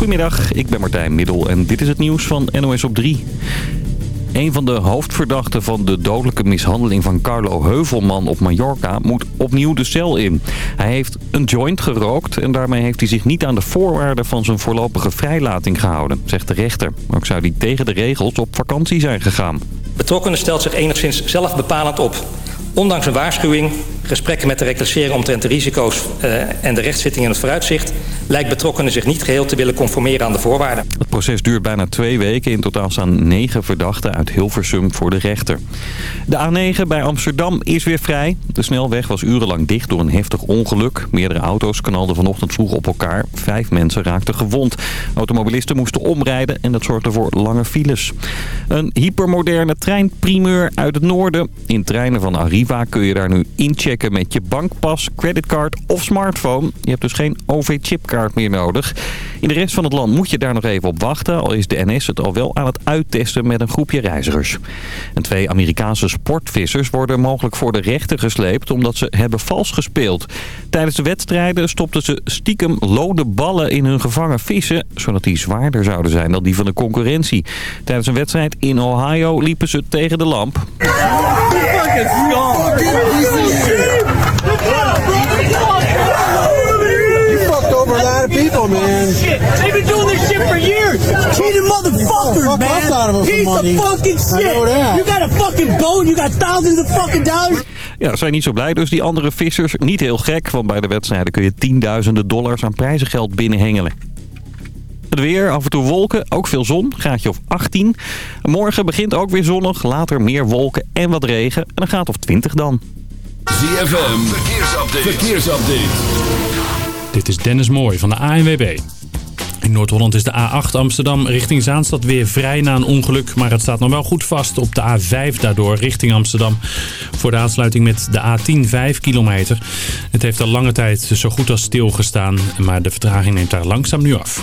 Goedemiddag, ik ben Martijn Middel en dit is het nieuws van NOS op 3. Een van de hoofdverdachten van de dodelijke mishandeling van Carlo Heuvelman op Mallorca moet opnieuw de cel in. Hij heeft een joint gerookt en daarmee heeft hij zich niet aan de voorwaarden van zijn voorlopige vrijlating gehouden, zegt de rechter. Ook zou hij tegen de regels op vakantie zijn gegaan. Betrokkenen stelt zich enigszins zelfbepalend op. Ondanks een waarschuwing, gesprekken met de reclassering omtrent de risico's eh, en de rechtszitting in het vooruitzicht lijkt betrokkenen zich niet geheel te willen conformeren aan de voorwaarden. Het proces duurt bijna twee weken. In totaal staan negen verdachten uit Hilversum voor de rechter. De A9 bij Amsterdam is weer vrij. De snelweg was urenlang dicht door een heftig ongeluk. Meerdere auto's knalden vanochtend vroeg op elkaar. Vijf mensen raakten gewond. Automobilisten moesten omrijden en dat zorgde voor lange files. Een hypermoderne treinprimeur uit het noorden. In treinen van Arriva kun je daar nu inchecken met je bankpas, creditcard of smartphone. Je hebt dus geen OV-chipkaart meer nodig. In de rest van het land moet je daar nog even op wachten, al is de NS het al wel aan het uittesten met een groepje reizigers. En twee Amerikaanse sportvissers worden mogelijk voor de rechter gesleept omdat ze hebben vals gespeeld. Tijdens de wedstrijden stopten ze stiekem lode ballen in hun gevangen vissen, zodat die zwaarder zouden zijn dan die van de concurrentie. Tijdens een wedstrijd in Ohio liepen ze tegen de lamp. people, man. been doing this shit for years. man. Piece of fucking shit. You got a fucking You got thousands of fucking dollars. Ja, zijn niet zo blij. Dus die andere vissers, niet heel gek. Want bij de wedstrijden kun je tienduizenden dollars aan prijzengeld binnenhengelen. Het weer, af en toe wolken, ook veel zon, graadje of 18. Morgen begint ook weer zonnig, later meer wolken en wat regen. En dan gaat het of 20 dan. ZFM, verkeersupdate. verkeersupdate. Dit is Dennis Mooi van de ANWB. In Noord-Holland is de A8 Amsterdam richting Zaanstad weer vrij na een ongeluk. Maar het staat nog wel goed vast op de A5 daardoor richting Amsterdam. Voor de aansluiting met de A10 5 kilometer. Het heeft al lange tijd zo goed als stilgestaan. Maar de vertraging neemt daar langzaam nu af.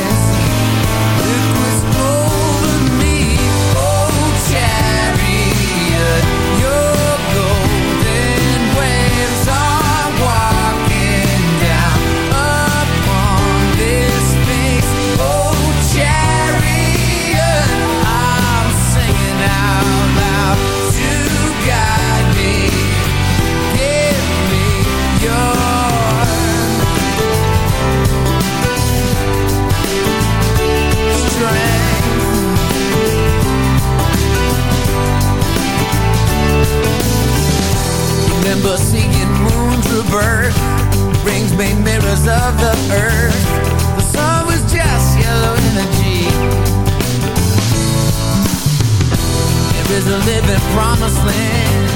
remember seeing moons revert Rings made mirrors of the earth The sun was just yellow energy There is a living promised land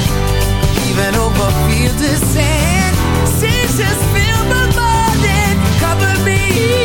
Even over fields of sand Seas just filled the morning covered me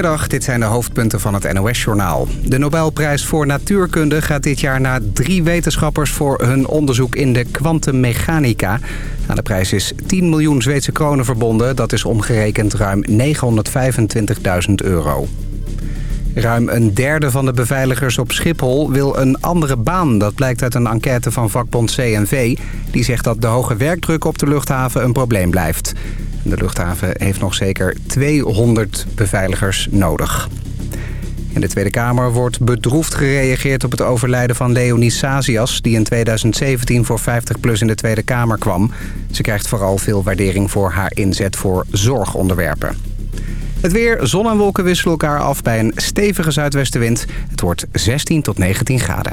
Goedemiddag, dit zijn de hoofdpunten van het NOS-journaal. De Nobelprijs voor Natuurkunde gaat dit jaar naar drie wetenschappers... voor hun onderzoek in de kwantummechanica. Aan nou, de prijs is 10 miljoen Zweedse kronen verbonden. Dat is omgerekend ruim 925.000 euro. Ruim een derde van de beveiligers op Schiphol wil een andere baan. Dat blijkt uit een enquête van vakbond CNV. Die zegt dat de hoge werkdruk op de luchthaven een probleem blijft. De luchthaven heeft nog zeker 200 beveiligers nodig. In de Tweede Kamer wordt bedroefd gereageerd op het overlijden van Leonie Sazias... die in 2017 voor 50PLUS in de Tweede Kamer kwam. Ze krijgt vooral veel waardering voor haar inzet voor zorgonderwerpen. Het weer, zon en wolken wisselen elkaar af bij een stevige zuidwestenwind. Het wordt 16 tot 19 graden.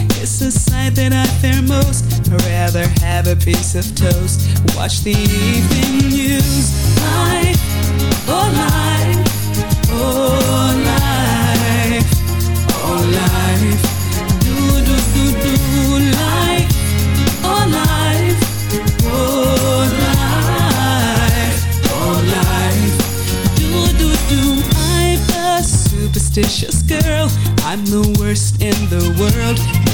It's the sight that I fear most. I'd rather have a piece of toast. Watch the evening news. Life, oh life, oh life, oh life. Do do do do life, oh life, oh life, oh life. Do do do. I'm a superstitious girl. I'm the worst in the world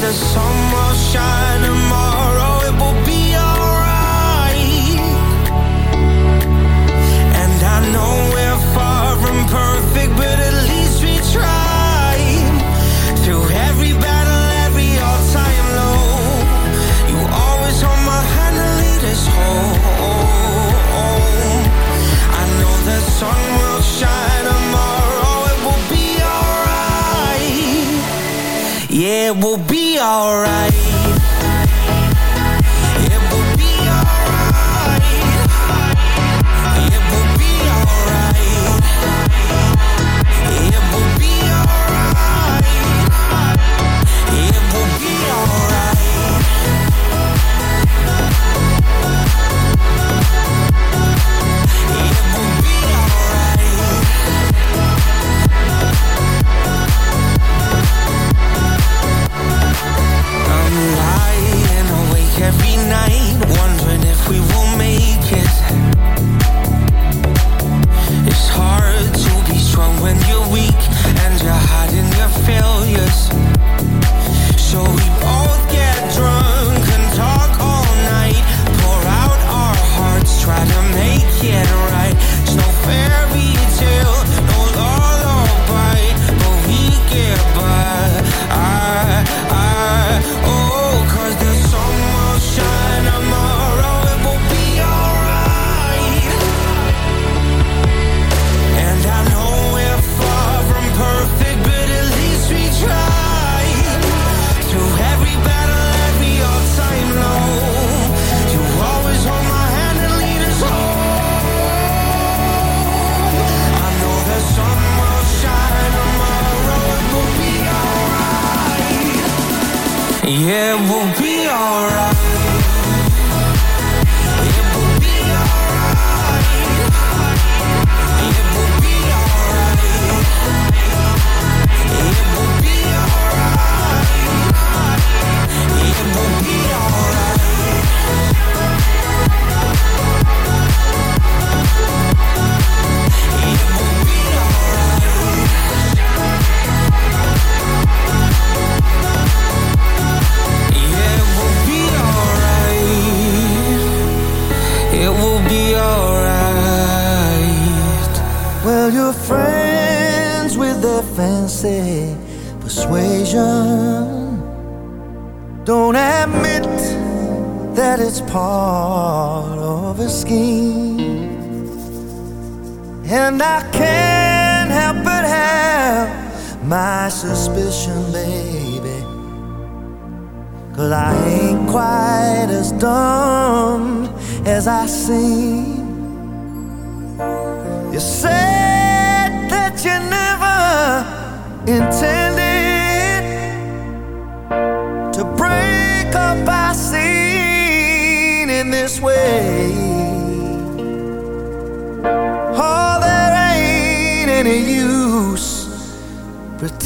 the sun will shine tomorrow, it will be alright. And I know we're far from perfect, but at least we Through every battle, every all-time low, you always hold my hand lead us home. I know the sun will it will be alright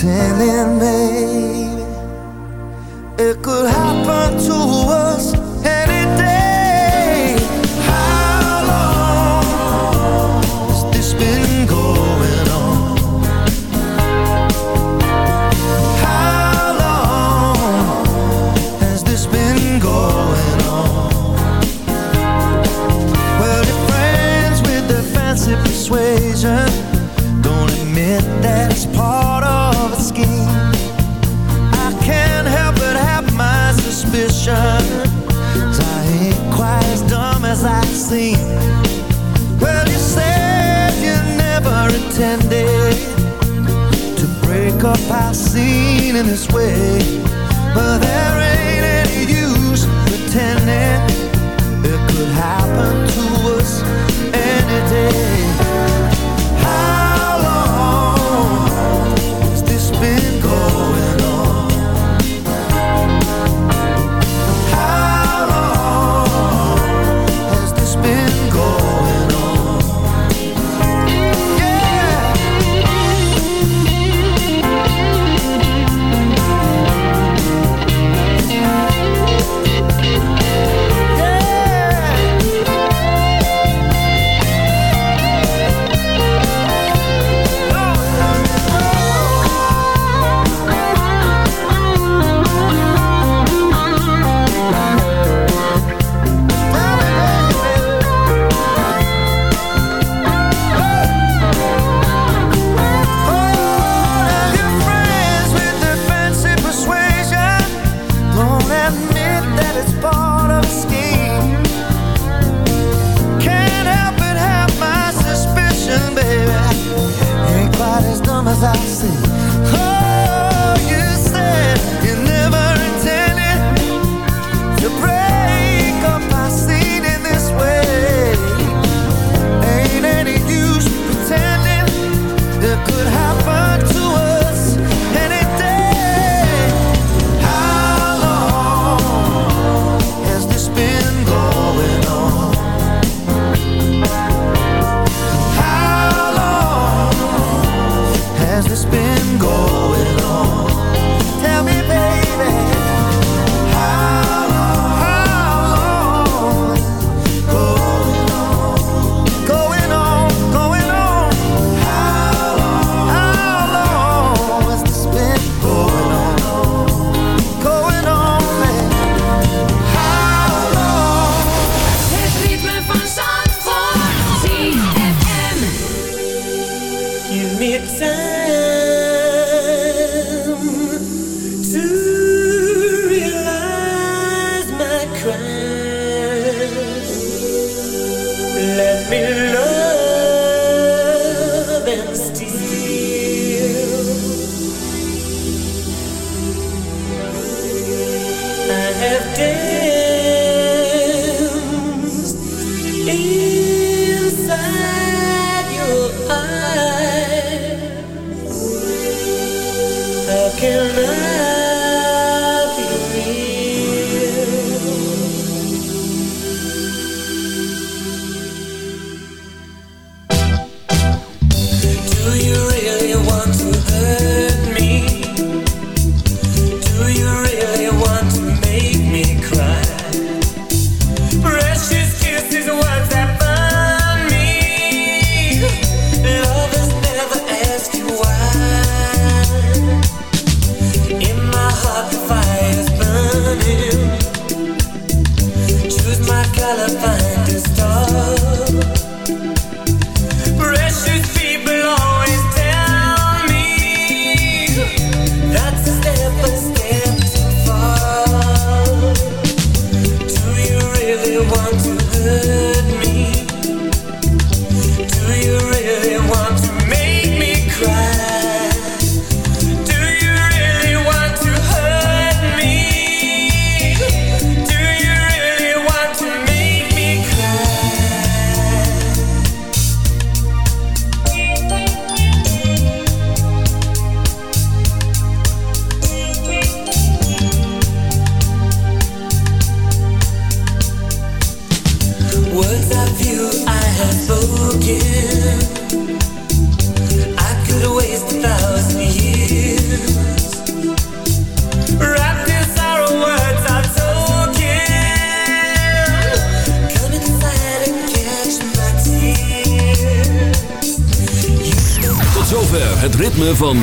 telling me